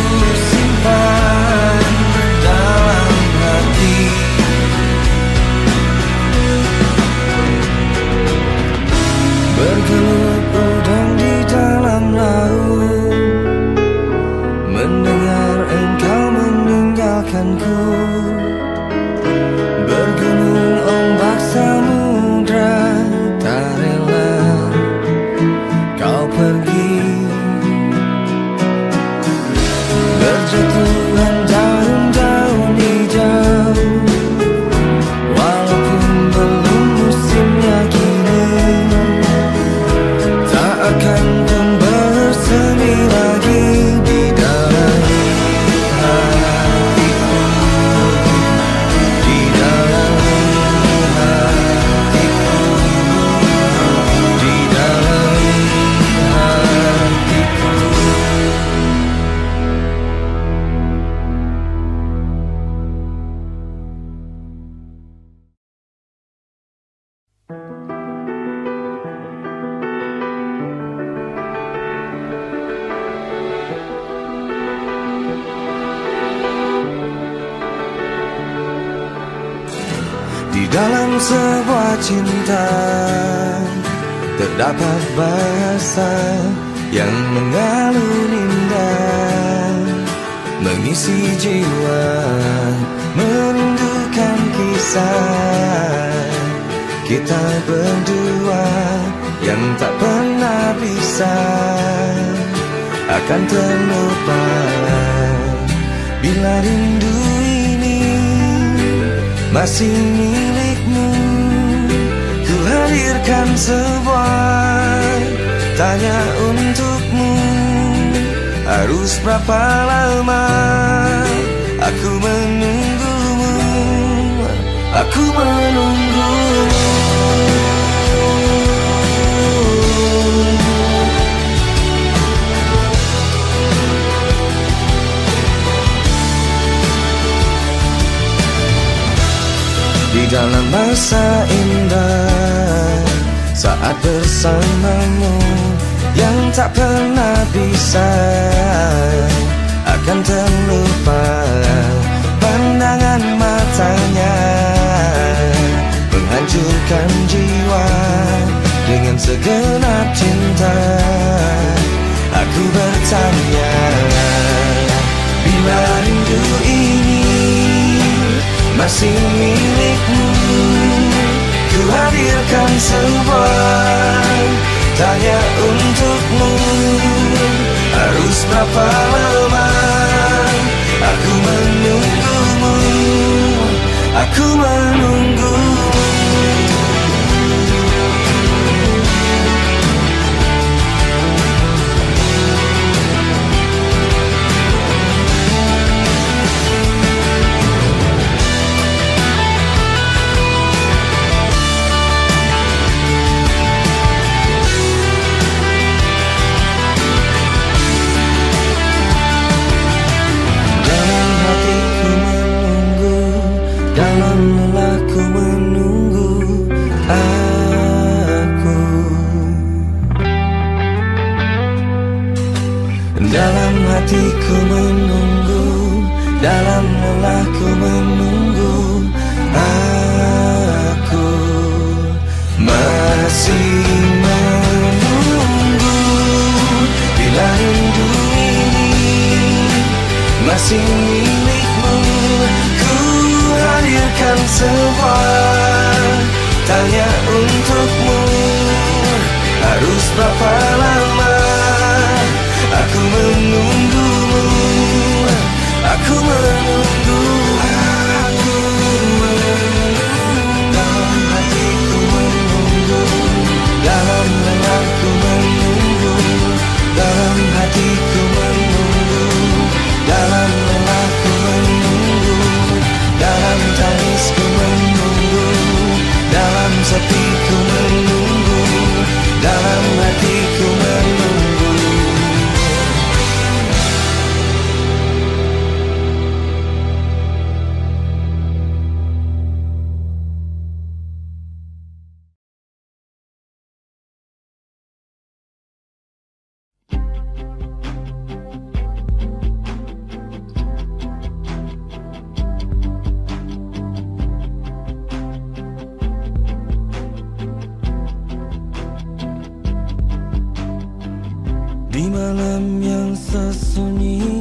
lose segenap cinta. Aku bertanya Bila rindu ini masih milikmu? Ku hadirkan sebuah tanya untukmu. Harus berapa lama aku menunggumu? Aku menunggumu. ku menunggu Dalam lelah ku menunggu Aku masih menunggu. Bila rindu ini masih milikmu Ku hadirkan semua. Tanya untukmu come around. malam yang sesunyi.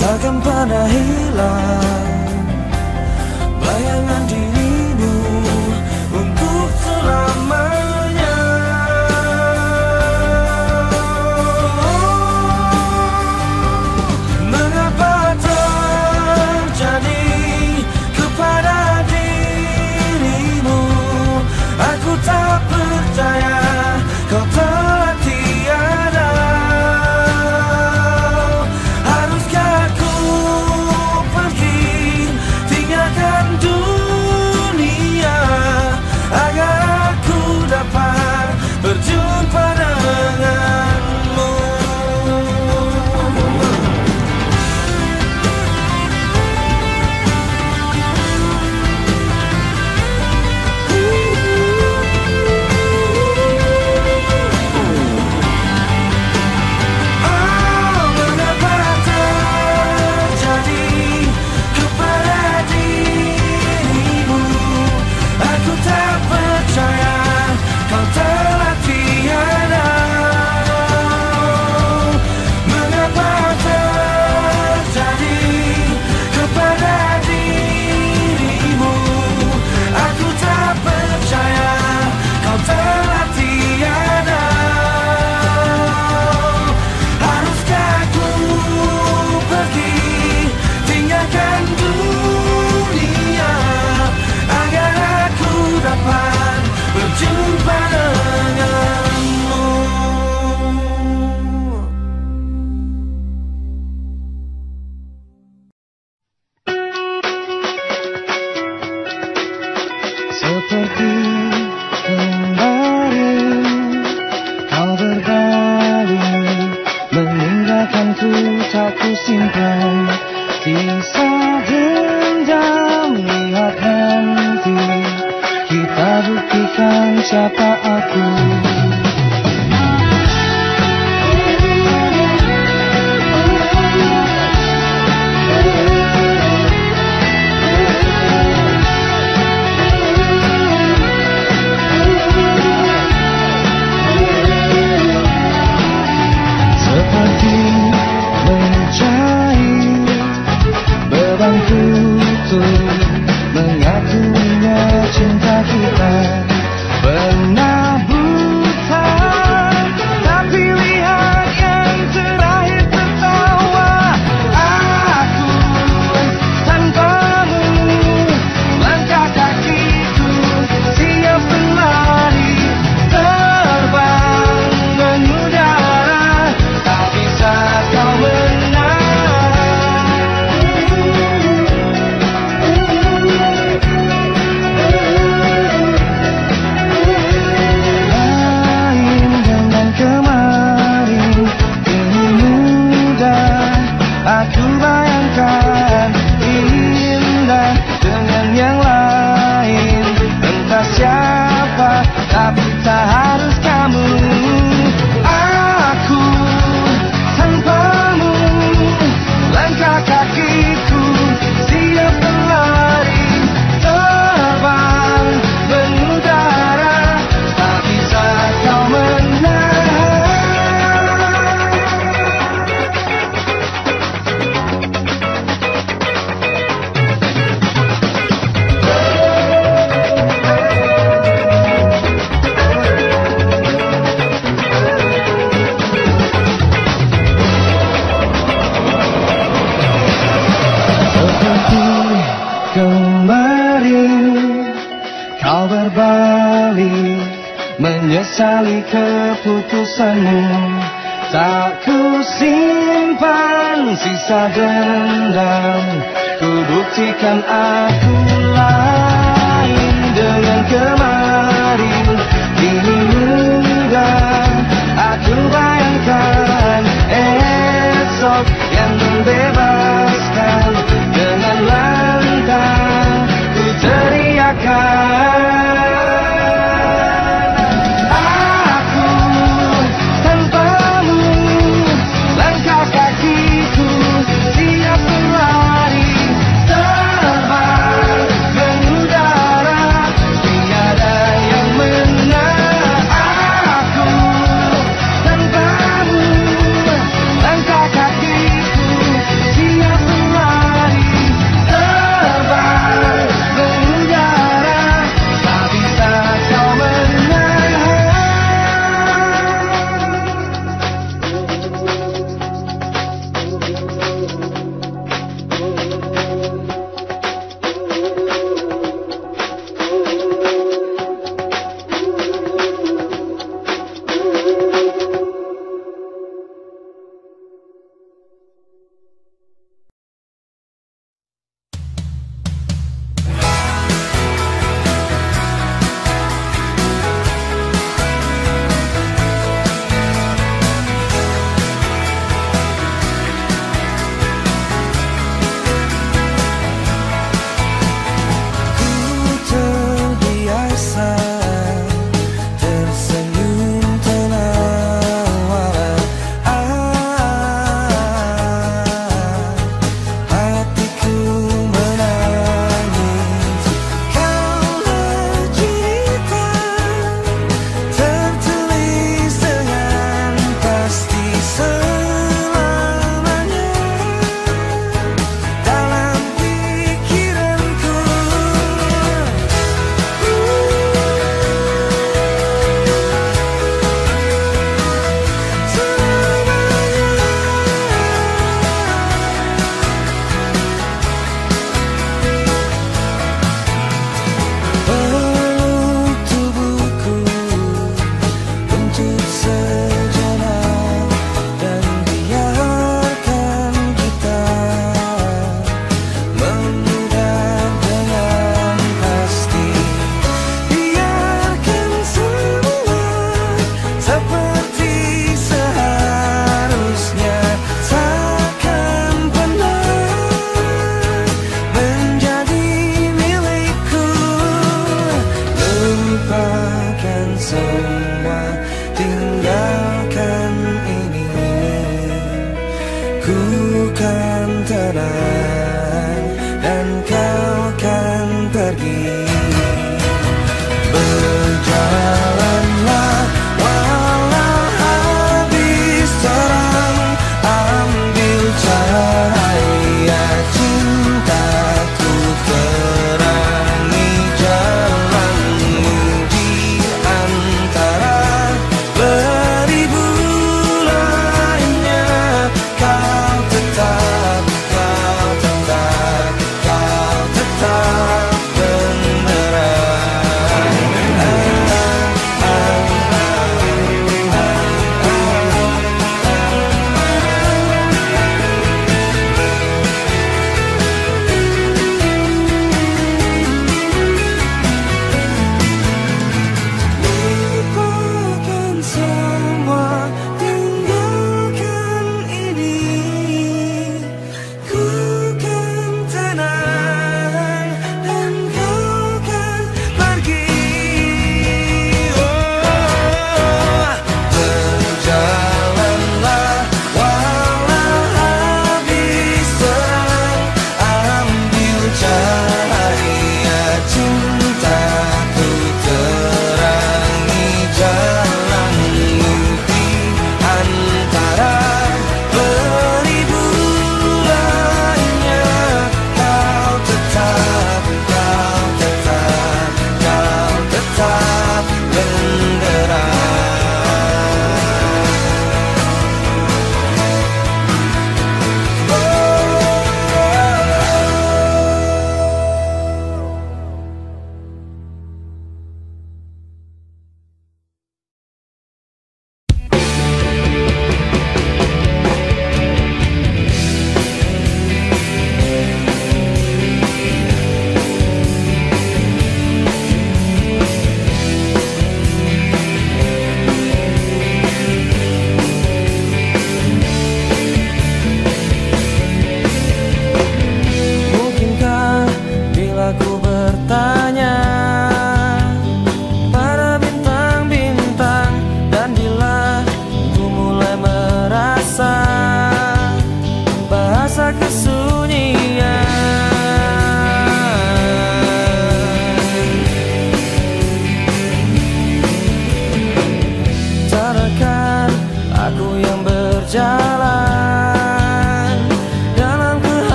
Takkan pernah hilang Bayangan dirimu 孤独。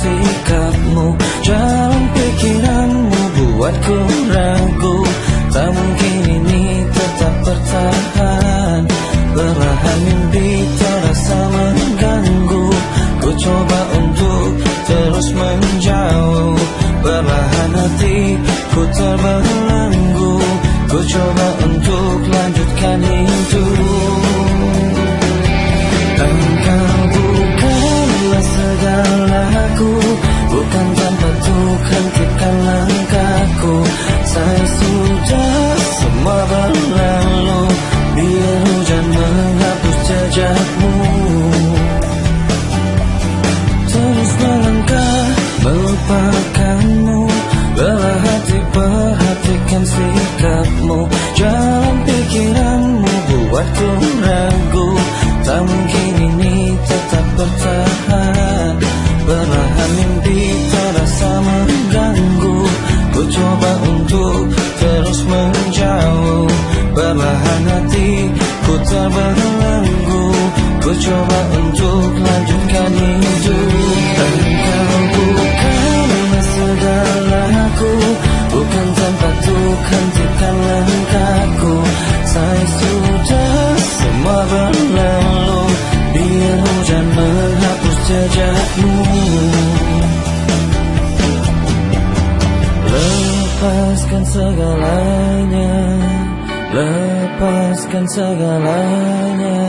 Sikapmu. Jalan pikiranmu buatku ragu. Tak mungkin ini tetap bertahan. Perlahan mimpi terasa mengganggu. Ku coba untuk terus menjauh. Perlahan hati ku terbelenggu Ku coba untuk segalaku Bukan tanpa Tuhan hentikan langkahku. Saya sudah semua berlalu. Biar hujan menghapus jejakmu. Terus melangkah melupakanmu. Belah hati perhatikan sikapmu. Jalan pikiranmu buatku ragu. Tak mungkin ini tetap bertahan Mimpi terasa mengganggu. Ku coba untuk terus menjauh. Perlahan hati ku terbelenggu. Ku coba untuk lanjutkan Lepaskan segalanya. Lepaskan segalanya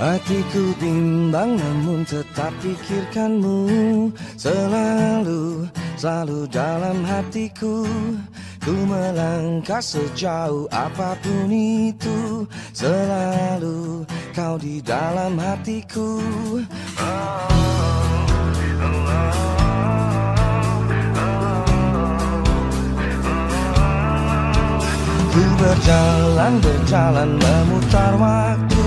Hatiku bimbang namun tetap pikirkanmu. Selalu, selalu dalam hatiku. Ku melangkah sejauh apa pun itu. Selalu kau di dalam hatiku. Ku berjalan, berjalan memutar waktu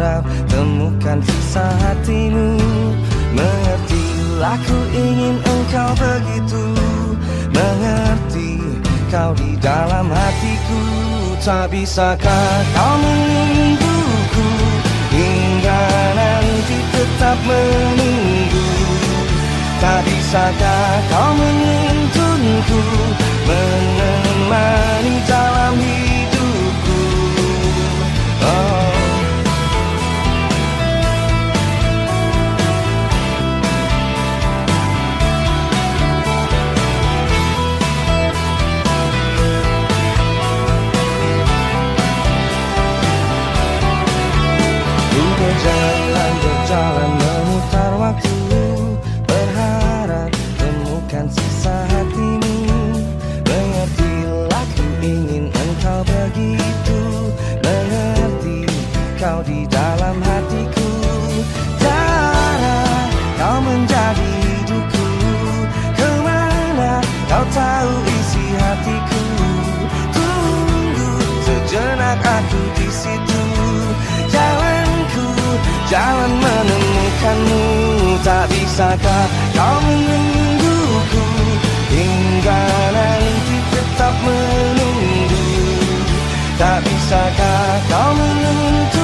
harap temukan kisah hatimu. Mengerti ku ingin engkau begitu. Mengerti kau di dalam hatiku. Tak bisakah kau menungguku? Hingga nanti tetap menunggu. Tak bisakah kau menuntunku Menemani dalam hidupku Jalan menemukanmu Tak bisakah kau menungguku Hingga nanti tetap menunggu Tak bisakah kau menunggu.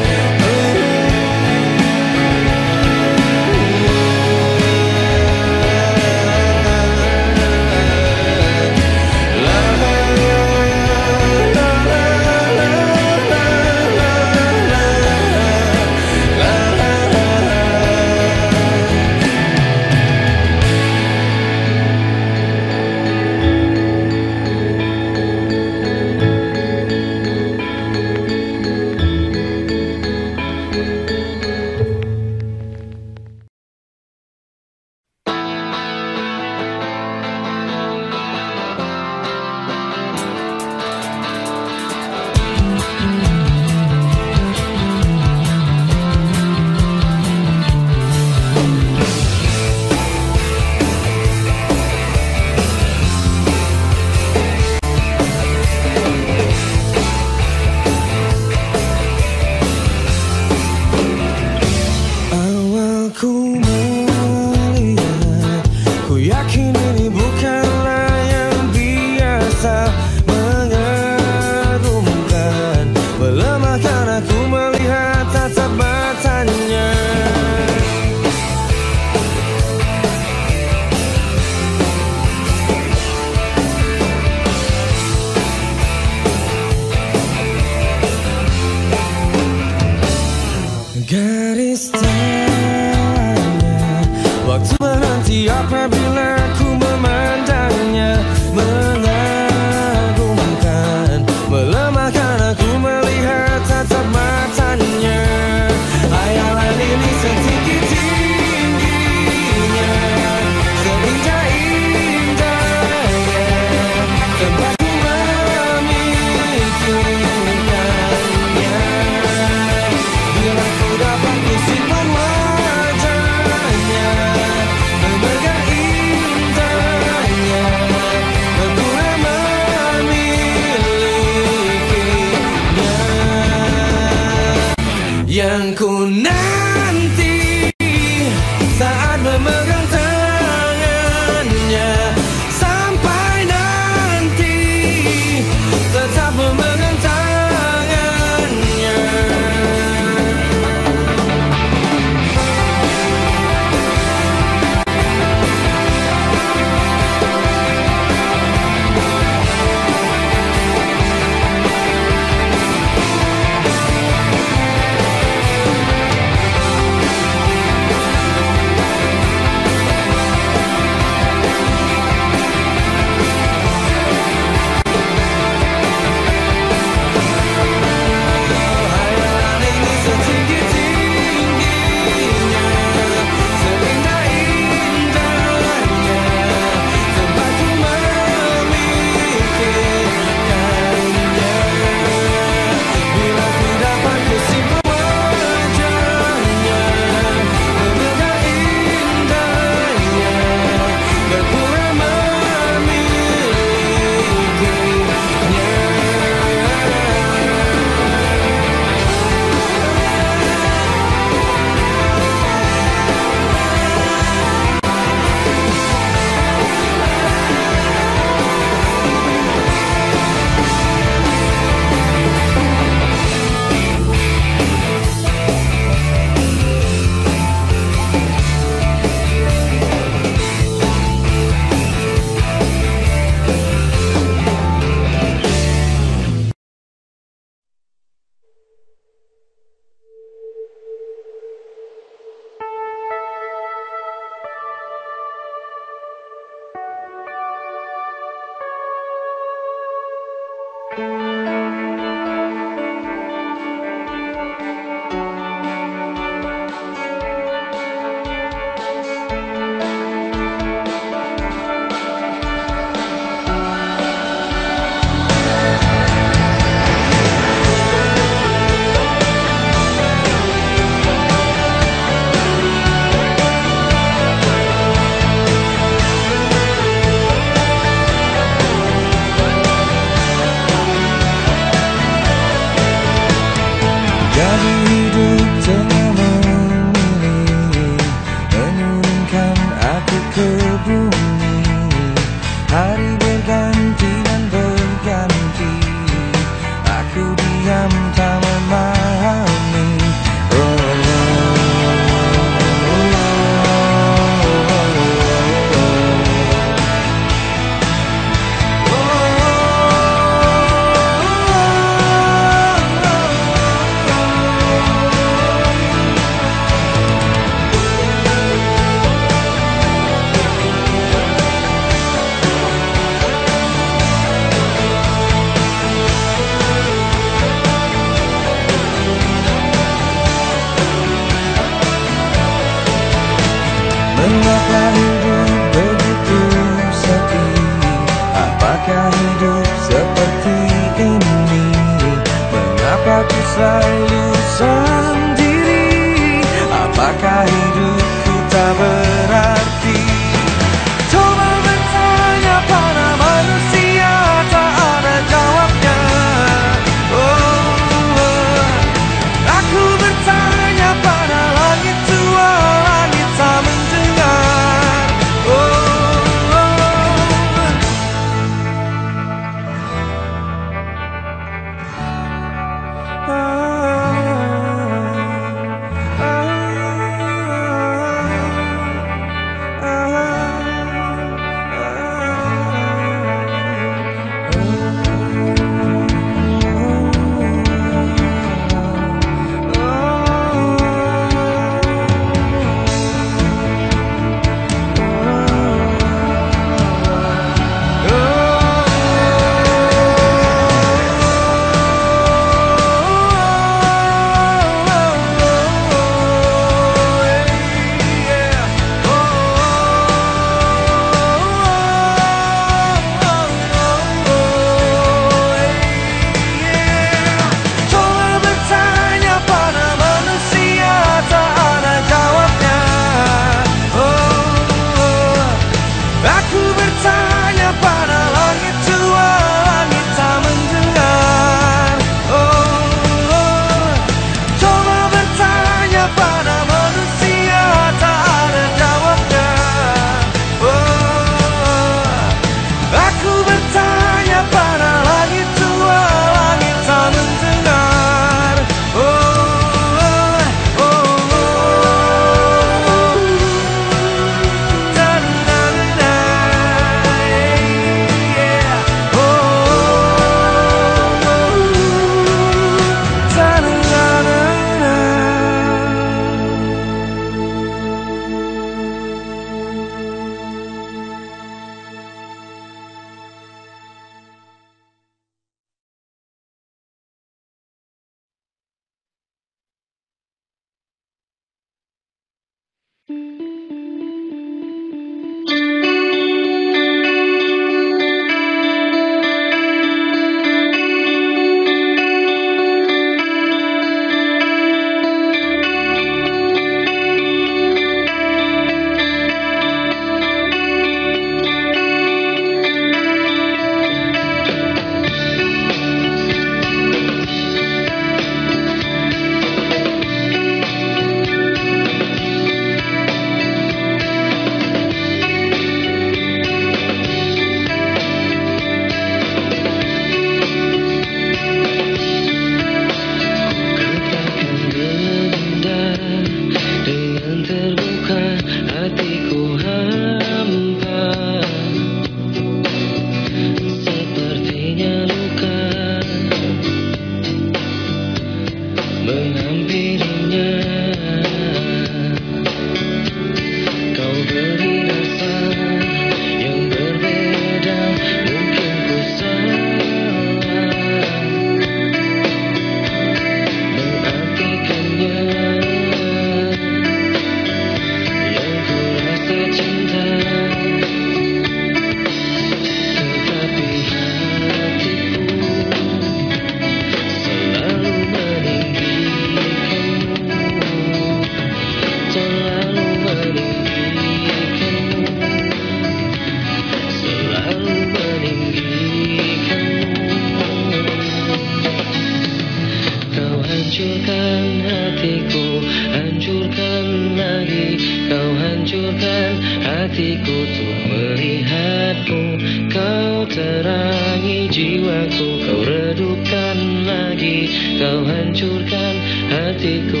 hancurkan hatiku tuh melihatmu. Kau terangi jiwaku Kau redukan lagi. Kau hancurkan hatiku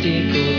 di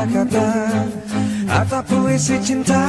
kata-kata Atau puisi cinta